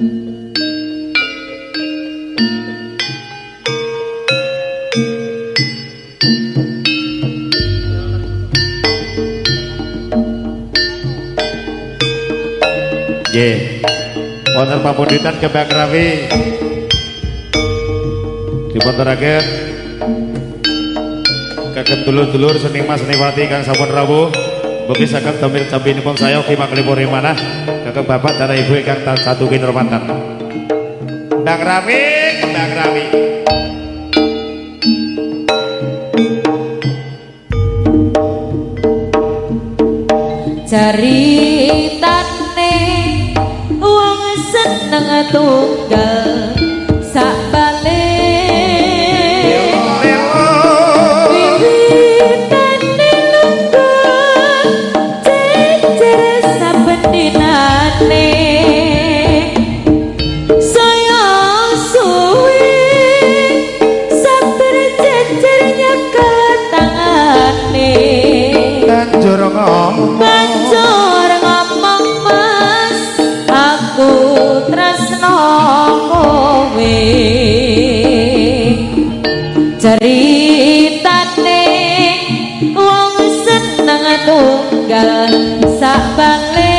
Nggih. Wonten pamunditan kembang rawi. Dipunteraken kagem dulur-dulur seniman seniwati kang sampun rawuh mugi saged damel jambinipun saya ugi maklipur manah kagem bapak dan ibu ingkang tansah kinurmatan. Kembang rawi, kembang rawi. Caritane wong seneng tunggal ngomong Banjur ngomong mas Aku tresno kowe. Ceritane Wong seneng tunggal sak Wiwitane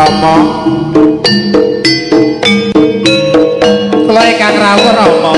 Rama. Kloe Kang Rawuh Rama.